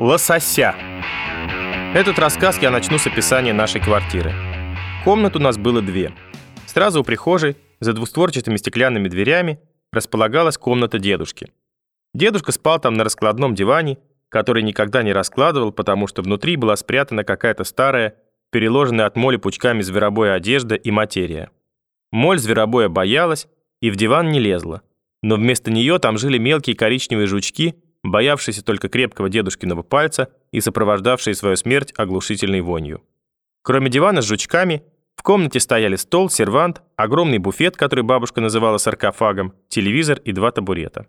Лосося. Этот рассказ я начну с описания нашей квартиры. Комнат у нас было две. Сразу у прихожей, за двустворчатыми стеклянными дверями, располагалась комната дедушки. Дедушка спал там на раскладном диване, который никогда не раскладывал, потому что внутри была спрятана какая-то старая, переложенная от моли пучками зверобоя одежда и материя. Моль зверобоя боялась и в диван не лезла, но вместо нее там жили мелкие коричневые жучки, боявшиеся только крепкого дедушкиного пальца и сопровождавшие свою смерть оглушительной вонью. Кроме дивана с жучками, в комнате стояли стол, сервант, огромный буфет, который бабушка называла саркофагом, телевизор и два табурета.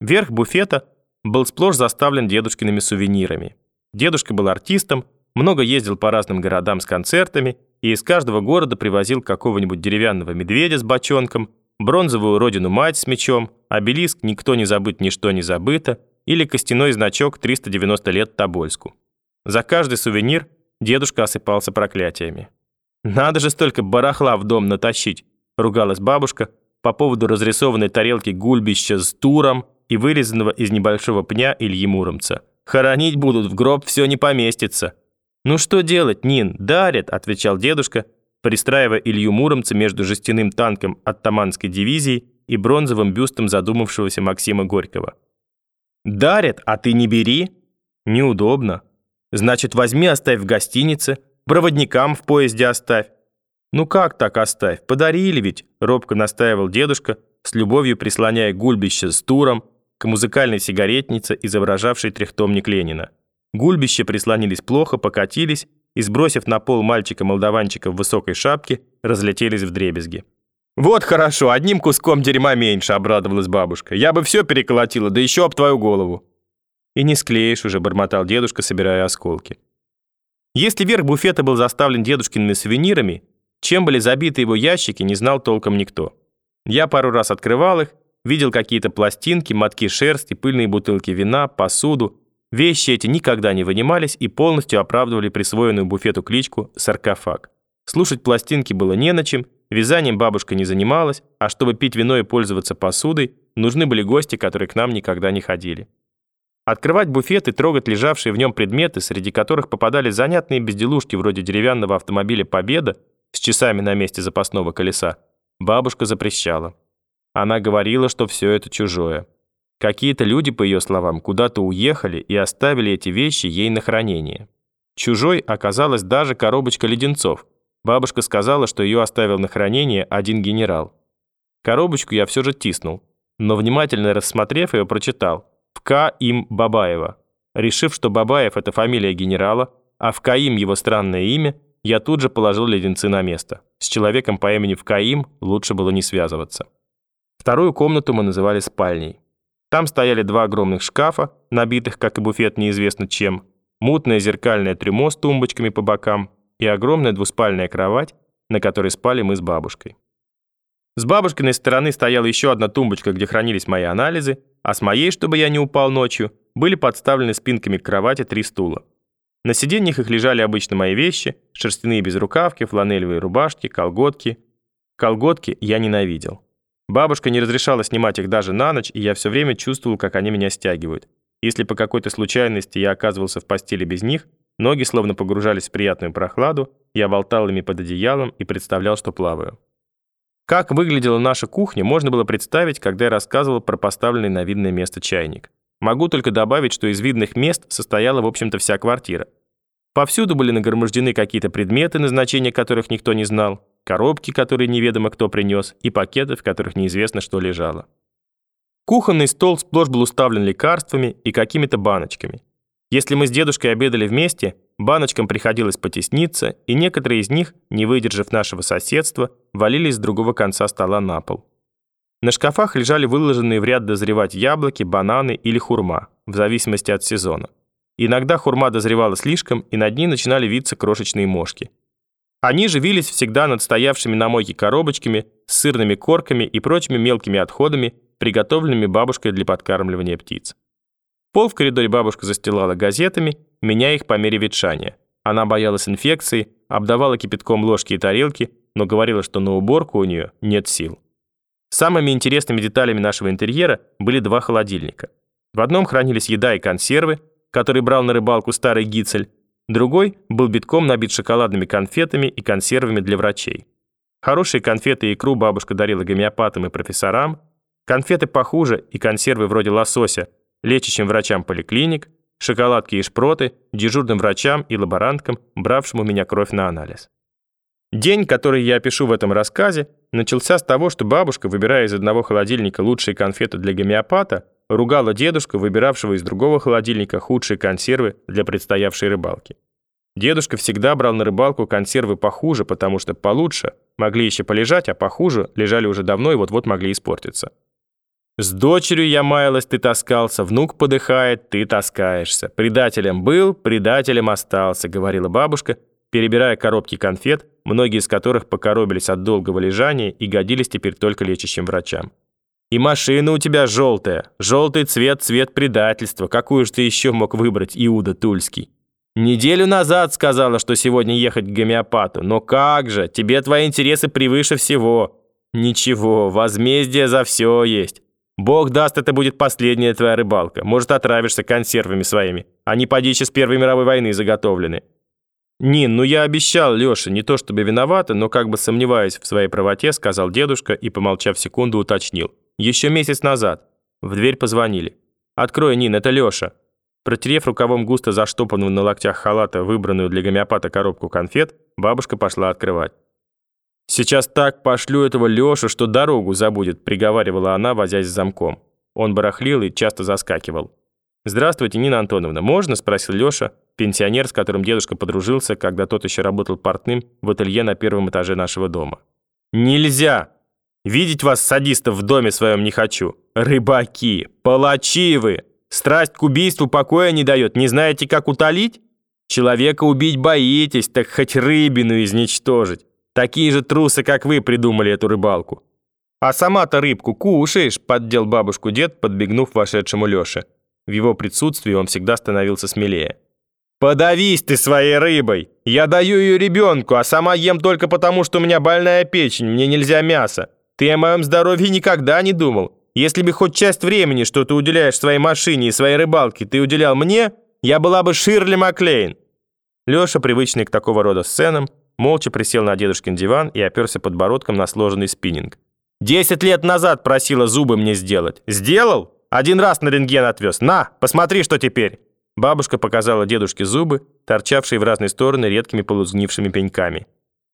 Верх буфета был сплошь заставлен дедушкиными сувенирами. Дедушка был артистом, много ездил по разным городам с концертами и из каждого города привозил какого-нибудь деревянного медведя с бочонком, бронзовую родину-мать с мечом, обелиск «Никто не забыт, ничто не забыто» или костяной значок «390 лет Тобольску». За каждый сувенир дедушка осыпался проклятиями. «Надо же столько барахла в дом натащить», — ругалась бабушка по поводу разрисованной тарелки гульбища с туром и вырезанного из небольшого пня Ильи Муромца. «Хоронить будут, в гроб все не поместится». «Ну что делать, Нин, дарят», — отвечал дедушка, пристраивая Илью Муромца между жестяным танком от Таманской дивизии и бронзовым бюстом задумавшегося Максима Горького. «Дарят, а ты не бери?» «Неудобно. Значит, возьми, оставь в гостинице, проводникам в поезде оставь». «Ну как так оставь? Подарили ведь», — робко настаивал дедушка, с любовью прислоняя гульбище с туром к музыкальной сигаретнице, изображавшей трехтомник Ленина. Гульбища прислонились плохо, покатились и, сбросив на пол мальчика-молдаванчика в высокой шапке, разлетелись в дребезги. «Вот хорошо, одним куском дерьма меньше», — обрадовалась бабушка. «Я бы все переколотила, да еще об твою голову». «И не склеишь уже», — бормотал дедушка, собирая осколки. Если верх буфета был заставлен дедушкиными сувенирами, чем были забиты его ящики, не знал толком никто. Я пару раз открывал их, видел какие-то пластинки, мотки шерсти, пыльные бутылки вина, посуду, Вещи эти никогда не вынимались и полностью оправдывали присвоенную буфету кличку «саркофаг». Слушать пластинки было не на чем, вязанием бабушка не занималась, а чтобы пить вино и пользоваться посудой, нужны были гости, которые к нам никогда не ходили. Открывать буфет и трогать лежавшие в нем предметы, среди которых попадали занятные безделушки вроде деревянного автомобиля «Победа» с часами на месте запасного колеса, бабушка запрещала. Она говорила, что все это чужое. Какие-то люди, по ее словам, куда-то уехали и оставили эти вещи ей на хранение. Чужой оказалась даже коробочка леденцов. Бабушка сказала, что ее оставил на хранение один генерал. Коробочку я все же тиснул, но внимательно рассмотрев ее, прочитал «В К. Им Бабаева». Решив, что Бабаев – это фамилия генерала, а в Каим его странное имя, я тут же положил леденцы на место. С человеком по имени Вкаим лучше было не связываться. Вторую комнату мы называли спальней. Там стояли два огромных шкафа, набитых, как и буфет, неизвестно чем, мутное зеркальное трюмо с тумбочками по бокам и огромная двуспальная кровать, на которой спали мы с бабушкой. С бабушкиной стороны стояла еще одна тумбочка, где хранились мои анализы, а с моей, чтобы я не упал ночью, были подставлены спинками к кровати три стула. На сиденьях их лежали обычно мои вещи, шерстяные безрукавки, фланелевые рубашки, колготки. Колготки я ненавидел. Бабушка не разрешала снимать их даже на ночь, и я все время чувствовал, как они меня стягивают. Если по какой-то случайности я оказывался в постели без них, ноги словно погружались в приятную прохладу, я болтал ими под одеялом и представлял, что плаваю. Как выглядела наша кухня, можно было представить, когда я рассказывал про поставленный на видное место чайник. Могу только добавить, что из видных мест состояла, в общем-то, вся квартира. Повсюду были нагромождены какие-то предметы, назначения которых никто не знал коробки, которые неведомо кто принес, и пакеты, в которых неизвестно, что лежало. Кухонный стол сплошь был уставлен лекарствами и какими-то баночками. Если мы с дедушкой обедали вместе, баночкам приходилось потесниться, и некоторые из них, не выдержав нашего соседства, валились с другого конца стола на пол. На шкафах лежали выложенные в ряд дозревать яблоки, бананы или хурма, в зависимости от сезона. Иногда хурма дозревала слишком, и над ней начинали виться крошечные мошки. Они живились всегда над стоявшими на мойке коробочками с сырными корками и прочими мелкими отходами, приготовленными бабушкой для подкармливания птиц. Пол в коридоре бабушка застилала газетами, меняя их по мере ветшания. Она боялась инфекции, обдавала кипятком ложки и тарелки, но говорила, что на уборку у нее нет сил. Самыми интересными деталями нашего интерьера были два холодильника. В одном хранились еда и консервы, который брал на рыбалку старый гицель. Другой был битком набит шоколадными конфетами и консервами для врачей. Хорошие конфеты и икру бабушка дарила гомеопатам и профессорам, конфеты похуже и консервы вроде лосося лечащим врачам поликлиник, шоколадки и шпроты дежурным врачам и лаборанткам, бравшим у меня кровь на анализ. День, который я опишу в этом рассказе, начался с того, что бабушка, выбирая из одного холодильника лучшие конфеты для гомеопата, ругала дедушку, выбиравшего из другого холодильника худшие консервы для предстоявшей рыбалки. Дедушка всегда брал на рыбалку консервы похуже, потому что получше могли еще полежать, а похуже лежали уже давно и вот-вот могли испортиться. «С дочерью я маялась, ты таскался, внук подыхает, ты таскаешься. Предателем был, предателем остался», — говорила бабушка, перебирая коробки конфет, многие из которых покоробились от долгого лежания и годились теперь только лечащим врачам. И машина у тебя желтая. Желтый цвет – цвет предательства. Какую же ты еще мог выбрать, Иуда Тульский? Неделю назад сказала, что сегодня ехать к гомеопату. Но как же, тебе твои интересы превыше всего. Ничего, возмездие за все есть. Бог даст, это будет последняя твоя рыбалка. Может, отравишься консервами своими. Они поди с Первой мировой войны заготовлены. «Нин, ну я обещал Лёше, не то чтобы виновата, но как бы сомневаясь в своей правоте, сказал дедушка и, помолчав секунду, уточнил. Еще месяц назад. В дверь позвонили. «Открой, Нин, это Лёша». Протерев рукавом густо заштопанную на локтях халата, выбранную для гомеопата коробку конфет, бабушка пошла открывать. «Сейчас так пошлю этого Лёшу, что дорогу забудет», приговаривала она, возясь с замком. Он барахлил и часто заскакивал. «Здравствуйте, Нина Антоновна, можно?» – спросил Лёша, пенсионер, с которым дедушка подружился, когда тот еще работал портным в ателье на первом этаже нашего дома. «Нельзя!» Видеть вас, садистов, в доме своем не хочу. Рыбаки, палачи вы. Страсть к убийству покоя не дает. Не знаете, как утолить? Человека убить боитесь, так хоть рыбину изничтожить. Такие же трусы, как вы, придумали эту рыбалку. А сама-то рыбку кушаешь, поддел бабушку дед, подбегнув вошедшему Лёше. В его присутствии он всегда становился смелее. «Подавись ты своей рыбой! Я даю ее ребенку, а сама ем только потому, что у меня больная печень, мне нельзя мясо. Ты о моем здоровье никогда не думал. Если бы хоть часть времени, что ты уделяешь своей машине и своей рыбалке, ты уделял мне, я была бы Ширли Маклейн». Леша, привычный к такого рода сценам, молча присел на дедушкин диван и оперся подбородком на сложенный спиннинг. «Десять лет назад просила зубы мне сделать. Сделал? Один раз на рентген отвез. На, посмотри, что теперь!» Бабушка показала дедушке зубы, торчавшие в разные стороны редкими полузгнившими пеньками.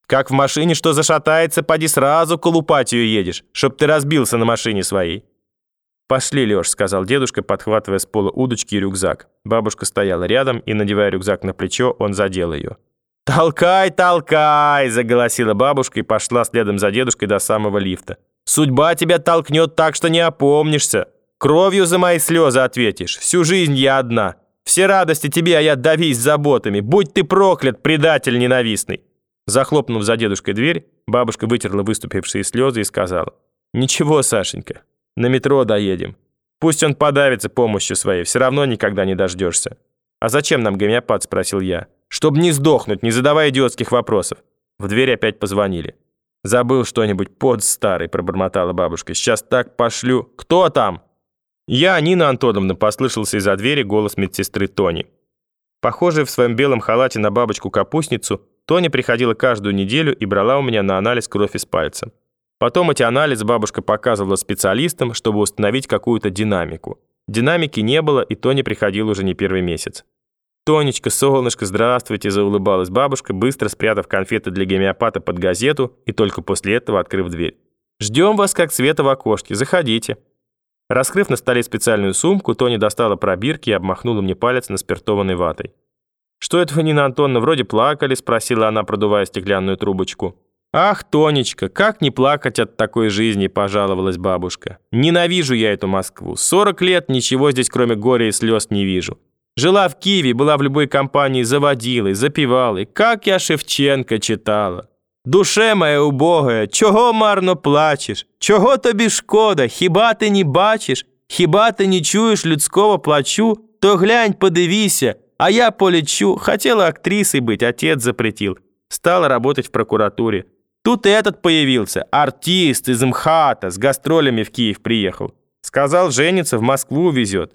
Как в машине что зашатается, поди сразу колупать ее едешь, чтоб ты разбился на машине своей». «Пошли, Лёш», — сказал дедушка, подхватывая с пола удочки и рюкзак. Бабушка стояла рядом, и, надевая рюкзак на плечо, он задел ее. «Толкай, толкай!» — заголосила бабушка и пошла следом за дедушкой до самого лифта. «Судьба тебя толкнет так, что не опомнишься. Кровью за мои слезы ответишь. Всю жизнь я одна. Все радости тебе, а я давись заботами. Будь ты проклят, предатель ненавистный!» Захлопнув за дедушкой дверь, бабушка вытерла выступившие слезы и сказала, «Ничего, Сашенька, на метро доедем. Пусть он подавится помощью своей, все равно никогда не дождешься». «А зачем нам гомеопат?» – спросил я. «Чтобы не сдохнуть, не задавая идиотских вопросов». В дверь опять позвонили. «Забыл что-нибудь, под старый», – пробормотала бабушка. «Сейчас так пошлю». «Кто там?» «Я, Нина Антоновна», – послышался из-за двери голос медсестры Тони. Похожая в своем белом халате на бабочку-капустницу, Тоня приходила каждую неделю и брала у меня на анализ кровь из пальца. Потом эти анализы бабушка показывала специалистам, чтобы установить какую-то динамику. Динамики не было, и Тоня приходила уже не первый месяц. «Тонечка, солнышко, здравствуйте!» – заулыбалась бабушка, быстро спрятав конфеты для гомеопата под газету и только после этого открыв дверь. «Ждем вас, как света в окошке. Заходите». Раскрыв на столе специальную сумку, Тоня достала пробирки и обмахнула мне палец на спиртованной ватой. «Что это вы, Нина Антоновна, вроде плакали?» – спросила она, продувая стеклянную трубочку. «Ах, Тонечка, как не плакать от такой жизни?» – пожаловалась бабушка. «Ненавижу я эту Москву. 40 лет ничего здесь, кроме горя и слез, не вижу. Жила в Киеве, была в любой компании, заводила и запевала. И как я Шевченка читала. Душе моя убогая, чого марно плачеш? Чого тобі шкода? Хіба ти не бачиш? Хіба ти не чуєш людського плачу? То глянь, подивися, а я полечу. Хотела актрисой быть, отец запретил. Стала работать в прокуратуре. Тут и этот появился, артист из МХАТа, с гастролями в Киев приехал. Сказал, женится, в Москву везет.